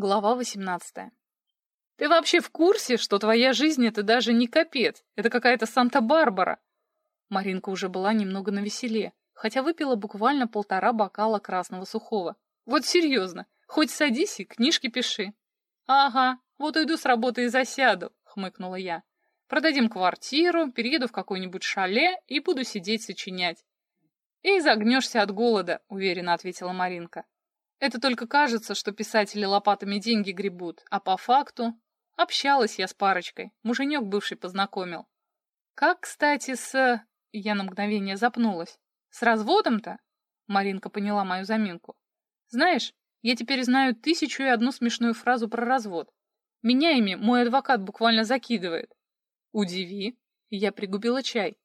Глава 18. Ты вообще в курсе, что твоя жизнь это даже не капец, это какая-то Санта-Барбара? Маринка уже была немного навеселе, хотя выпила буквально полтора бокала красного сухого. Вот серьезно, хоть садись и книжки пиши. Ага, вот уйду с работы и засяду, хмыкнула я. Продадим квартиру, перееду в какое-нибудь шале и буду сидеть сочинять. И загнешься от голода, уверенно ответила Маринка. Это только кажется, что писатели лопатами деньги гребут, а по факту... Общалась я с парочкой, муженек бывший познакомил. Как, кстати, с... Я на мгновение запнулась. С разводом-то? Маринка поняла мою заминку. Знаешь, я теперь знаю тысячу и одну смешную фразу про развод. Меня ими мой адвокат буквально закидывает. Удиви. Я пригубила чай.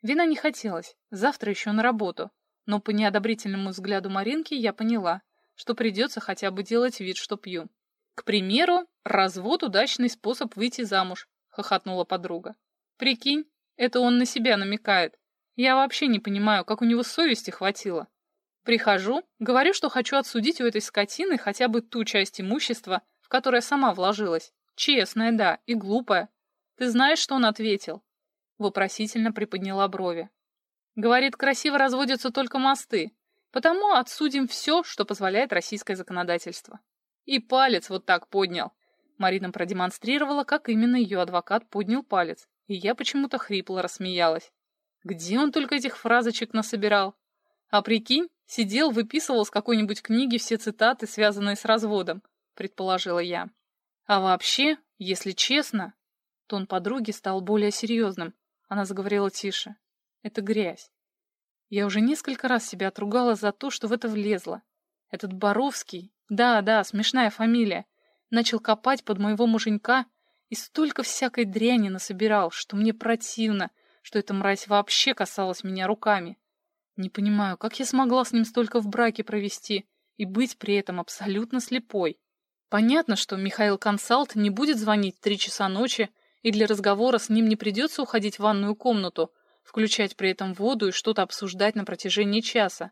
Вина не хотелось, завтра еще на работу. Но по неодобрительному взгляду Маринки я поняла, что придется хотя бы делать вид, что пью. К примеру, развод – удачный способ выйти замуж, хохотнула подруга. Прикинь, это он на себя намекает. Я вообще не понимаю, как у него совести хватило. Прихожу, говорю, что хочу отсудить у этой скотины хотя бы ту часть имущества, в которое сама вложилась. Честная, да, и глупая. Ты знаешь, что он ответил? Вопросительно приподняла брови. Говорит, красиво разводятся только мосты, Потому отсудим все, что позволяет российское законодательство. И палец вот так поднял. Марина продемонстрировала, как именно ее адвокат поднял палец, и я почему-то хрипло рассмеялась. Где он только этих фразочек насобирал? А прикинь, сидел, выписывал с какой-нибудь книги все цитаты, связанные с разводом, предположила я. А вообще, если честно, тон подруги стал более серьезным. Она заговорила тише. Это грязь. Я уже несколько раз себя отругала за то, что в это влезла. Этот Боровский, да-да, смешная фамилия, начал копать под моего муженька и столько всякой дряни насобирал, что мне противно, что эта мразь вообще касалась меня руками. Не понимаю, как я смогла с ним столько в браке провести и быть при этом абсолютно слепой. Понятно, что Михаил Консалт не будет звонить в три часа ночи, и для разговора с ним не придется уходить в ванную комнату, включать при этом воду и что-то обсуждать на протяжении часа.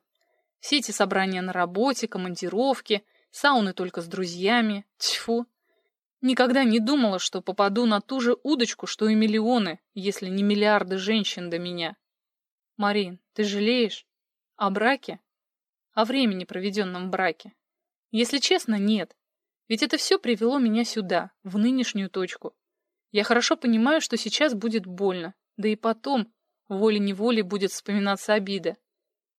Все эти собрания на работе, командировки, сауны только с друзьями. Тьфу. Никогда не думала, что попаду на ту же удочку, что и миллионы, если не миллиарды женщин до меня. Марин, ты жалеешь? О браке? О времени, проведенном в браке? Если честно, нет. Ведь это все привело меня сюда, в нынешнюю точку. Я хорошо понимаю, что сейчас будет больно. Да и потом, волей-неволей будет вспоминаться обида.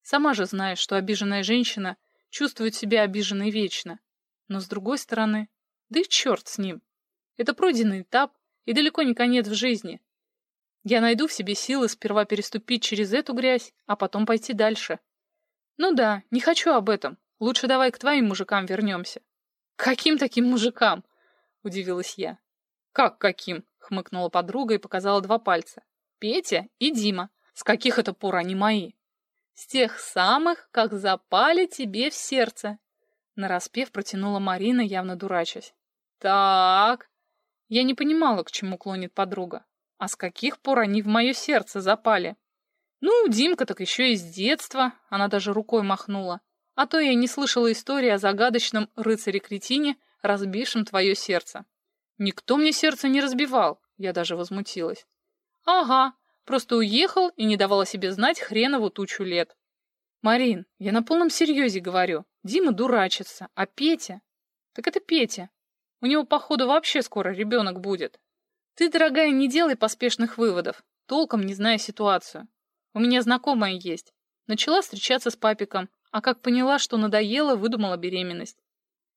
Сама же знаешь, что обиженная женщина чувствует себя обиженной вечно. Но с другой стороны, да и черт с ним. Это пройденный этап и далеко не конец в жизни. Я найду в себе силы сперва переступить через эту грязь, а потом пойти дальше. Ну да, не хочу об этом. Лучше давай к твоим мужикам вернемся. Каким таким мужикам? Удивилась я. Как каким? Хмыкнула подруга и показала два пальца. Петя и Дима. С каких это пор они мои? С тех самых, как запали тебе в сердце. Нараспев протянула Марина, явно дурачась. Так. Я не понимала, к чему клонит подруга. А с каких пор они в мое сердце запали? Ну, Димка так еще и с детства. Она даже рукой махнула. А то я не слышала истории о загадочном рыцаре-кретине, разбившем твое сердце. Никто мне сердце не разбивал, я даже возмутилась. Ага, просто уехал и не давал о себе знать хренову тучу лет. Марин, я на полном серьезе говорю. Дима дурачится, а Петя... Так это Петя. У него, походу, вообще скоро ребенок будет. Ты, дорогая, не делай поспешных выводов, толком не зная ситуацию. У меня знакомая есть. Начала встречаться с папиком, а как поняла, что надоело, выдумала беременность.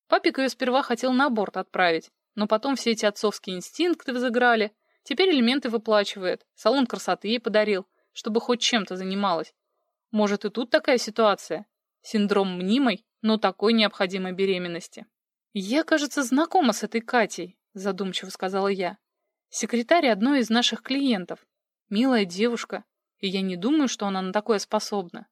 Папик ее сперва хотел на аборт отправить, но потом все эти отцовские инстинкты взыграли, Теперь элементы выплачивает, салон красоты ей подарил, чтобы хоть чем-то занималась. Может, и тут такая ситуация? Синдром мнимой, но такой необходимой беременности. «Я, кажется, знакома с этой Катей», — задумчиво сказала я. «Секретарь одной из наших клиентов. Милая девушка, и я не думаю, что она на такое способна».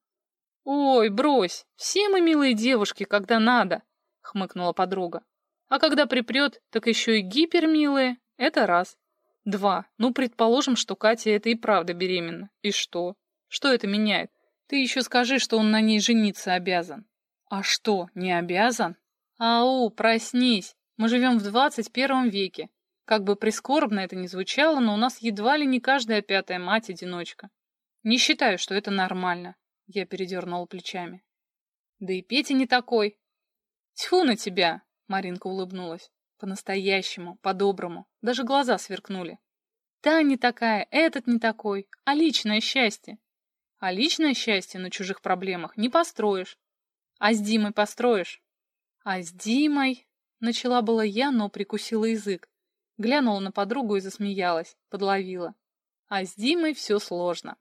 «Ой, брось, все мы милые девушки, когда надо», — хмыкнула подруга. «А когда припрет, так еще и гипермилые, это раз. Два. Ну, предположим, что Катя это и правда беременна. И что? Что это меняет? Ты еще скажи, что он на ней жениться обязан. А что, не обязан? Ау, проснись. Мы живем в 21 веке. Как бы прискорбно это ни звучало, но у нас едва ли не каждая пятая мать-одиночка. Не считаю, что это нормально. Я передернула плечами. Да и Петя не такой. Тьфу на тебя, Маринка улыбнулась. По-настоящему, по-доброму. Даже глаза сверкнули. Та не такая, этот не такой, а личное счастье. А личное счастье на чужих проблемах не построишь. А с Димой построишь. А с Димой... Начала была я, но прикусила язык. Глянула на подругу и засмеялась, подловила. А с Димой все сложно.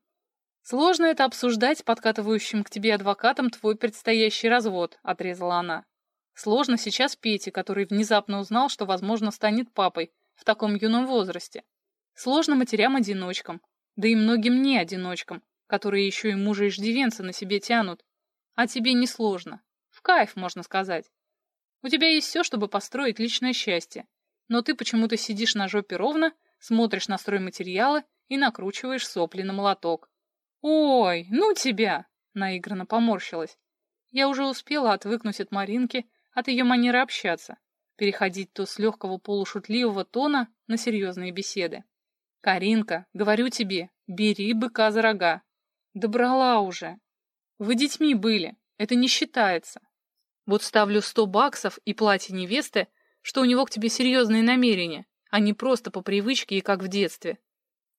Сложно это обсуждать с подкатывающим к тебе адвокатом твой предстоящий развод, отрезала она. Сложно сейчас Пете, который внезапно узнал, что, возможно, станет папой в таком юном возрасте. Сложно матерям-одиночкам, да и многим не одиночкам, которые еще и мужа иждивенца на себе тянут. А тебе не сложно. В кайф, можно сказать. У тебя есть все, чтобы построить личное счастье. Но ты почему-то сидишь на жопе ровно, смотришь на стройматериалы и накручиваешь сопли на молоток. «Ой, ну тебя!» — наигранно поморщилась. Я уже успела отвыкнуть от Маринки, от ее манеры общаться, переходить то с легкого полушутливого тона на серьезные беседы. «Каринка, говорю тебе, бери быка за рога. Добрала уже. Вы детьми были, это не считается. Вот ставлю сто баксов и платье невесты, что у него к тебе серьезные намерения, а не просто по привычке и как в детстве».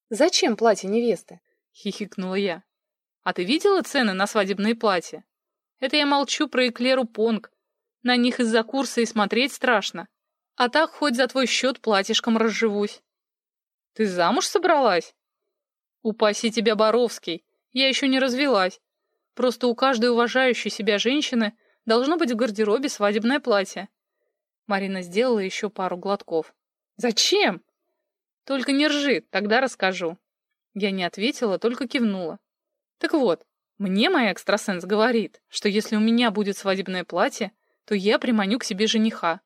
«Зачем платье невесты?» — хихикнула я. «А ты видела цены на свадебные платья? Это я молчу про Эклеру Понг. На них из-за курса и смотреть страшно. А так хоть за твой счет платьишком разживусь». «Ты замуж собралась?» «Упаси тебя, Боровский. Я еще не развелась. Просто у каждой уважающей себя женщины должно быть в гардеробе свадебное платье». Марина сделала еще пару глотков. «Зачем?» «Только не ржи, тогда расскажу». Я не ответила, только кивнула. Так вот, мне моя экстрасенс говорит, что если у меня будет свадебное платье, то я приманю к себе жениха.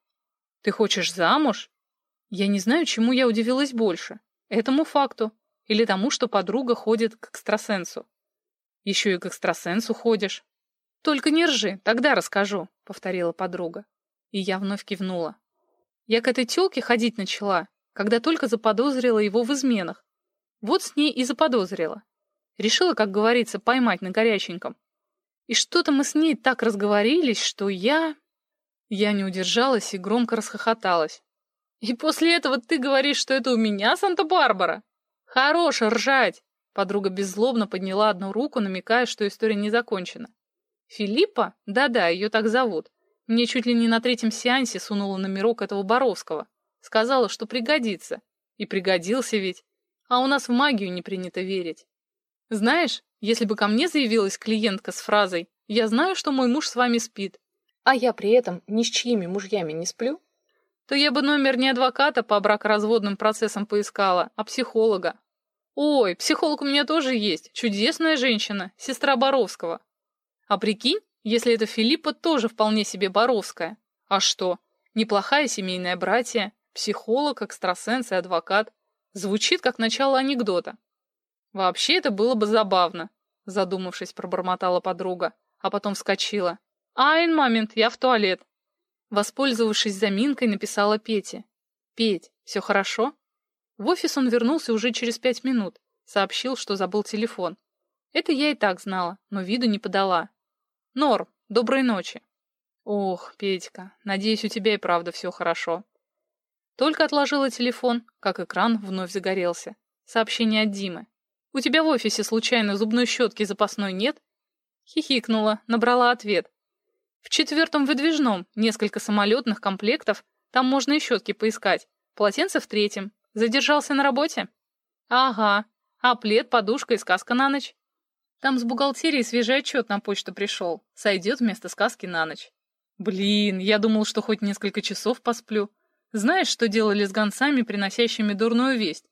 Ты хочешь замуж? Я не знаю, чему я удивилась больше. Этому факту или тому, что подруга ходит к экстрасенсу. Еще и к экстрасенсу ходишь. Только не ржи, тогда расскажу, повторила подруга. И я вновь кивнула. Я к этой тёлке ходить начала, когда только заподозрила его в изменах, вот с ней и заподозрила. Решила, как говорится, поймать на горяченьком. И что-то мы с ней так разговорились, что я... Я не удержалась и громко расхохоталась. «И после этого ты говоришь, что это у меня Санта-Барбара? Хорош ржать!» Подруга беззлобно подняла одну руку, намекая, что история не закончена. «Филиппа? Да-да, ее так зовут. Мне чуть ли не на третьем сеансе сунула номерок этого Боровского. Сказала, что пригодится. И пригодился ведь а у нас в магию не принято верить. Знаешь, если бы ко мне заявилась клиентка с фразой «Я знаю, что мой муж с вами спит», а я при этом ни с чьими мужьями не сплю, то я бы номер не адвоката по бракоразводным процессам поискала, а психолога. Ой, психолог у меня тоже есть, чудесная женщина, сестра Боровского. А прикинь, если это Филиппа тоже вполне себе Боровская. А что, неплохая семейная братья, психолог, экстрасенс и адвокат. Звучит как начало анекдота. Вообще это было бы забавно, задумавшись, пробормотала подруга, а потом вскочила. «Айн, момент, я в туалет!» Воспользовавшись заминкой, написала Пете. «Петь, все хорошо?» В офис он вернулся уже через пять минут, сообщил, что забыл телефон. Это я и так знала, но виду не подала. «Норм, доброй ночи!» «Ох, Петька, надеюсь, у тебя и правда все хорошо». Только отложила телефон, как экран вновь загорелся. Сообщение от Димы. «У тебя в офисе случайно зубной щетки запасной нет?» Хихикнула, набрала ответ. «В четвертом выдвижном несколько самолетных комплектов, там можно и щетки поискать. Полотенце в третьем. Задержался на работе?» «Ага. А плед, подушка и сказка на ночь?» «Там с бухгалтерии свежий отчет на почту пришел. Сойдет вместо сказки на ночь». «Блин, я думал, что хоть несколько часов посплю». Знаешь, что делали с гонцами, приносящими дурную весть?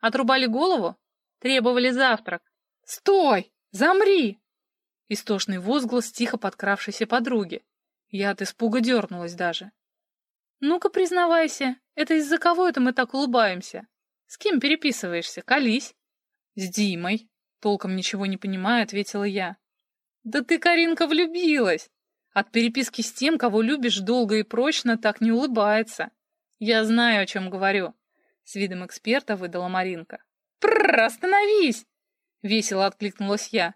Отрубали голову? Требовали завтрак. «Стой! Замри!» Истошный возглас тихо подкравшейся подруги. Я от испуга дернулась даже. «Ну-ка, признавайся, это из-за кого это мы так улыбаемся? С кем переписываешься? Колись!» «С Димой», — толком ничего не понимая, ответила я. «Да ты, Каринка, влюбилась! От переписки с тем, кого любишь долго и прочно, так не улыбается. Я знаю, о чем говорю. С видом эксперта выдала Маринка. «Прррр, остановись!» Весело откликнулась я.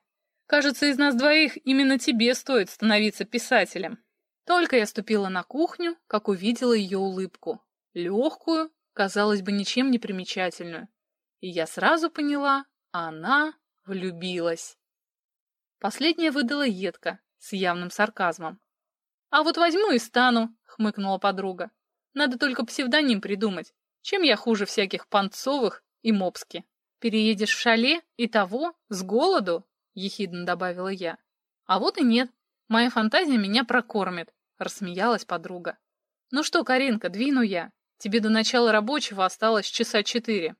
«Кажется, из нас двоих именно тебе стоит становиться писателем». Только я ступила на кухню, как увидела ее улыбку. Легкую, казалось бы, ничем не примечательную. И я сразу поняла, она влюбилась. Последняя выдала едко, с явным сарказмом. «А вот возьму и стану», — хмыкнула подруга. «Надо только псевдоним придумать. Чем я хуже всяких Панцовых и Мопски? Переедешь в шале и того, с голоду?» — ехидно добавила я. «А вот и нет. Моя фантазия меня прокормит», — рассмеялась подруга. «Ну что, Каринка, двину я. Тебе до начала рабочего осталось часа четыре».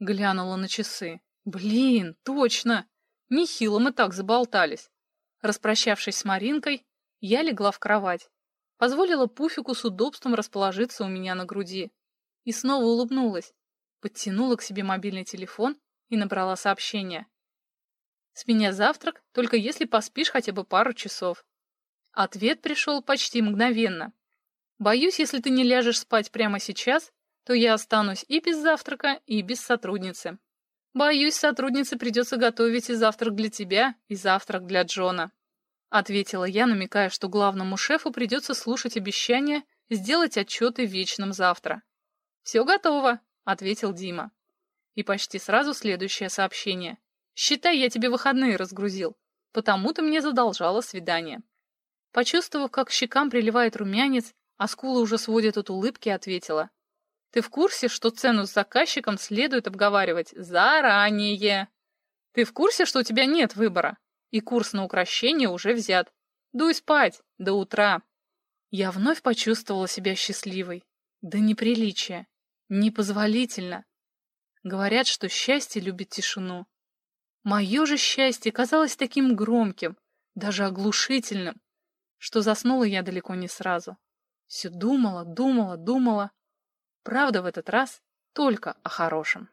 Глянула на часы. «Блин, точно! Нехило мы так заболтались. Распрощавшись с Маринкой, я легла в кровать. Позволила Пуфику с удобством расположиться у меня на груди. И снова улыбнулась. Подтянула к себе мобильный телефон и набрала сообщение. «С меня завтрак, только если поспишь хотя бы пару часов». Ответ пришел почти мгновенно. «Боюсь, если ты не ляжешь спать прямо сейчас, то я останусь и без завтрака, и без сотрудницы. «Боюсь, сотруднице придется готовить и завтрак для тебя, и завтрак для Джона», — ответила я, намекая, что главному шефу придется слушать обещание сделать отчеты вечным завтра. «Все готово», — ответил Дима. И почти сразу следующее сообщение. «Считай, я тебе выходные разгрузил, потому ты мне задолжала свидание». Почувствовав, как щекам приливает румянец, а скулы уже сводят от улыбки, ответила. Ты в курсе, что цену с заказчиком следует обговаривать заранее? Ты в курсе, что у тебя нет выбора? И курс на украшение уже взят. Дуй спать до утра. Я вновь почувствовала себя счастливой. Да неприличие. Непозволительно. Говорят, что счастье любит тишину. Мое же счастье казалось таким громким, даже оглушительным, что заснула я далеко не сразу. Все думала, думала, думала, Правда, в этот раз только о хорошем.